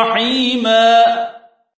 رحيمًا.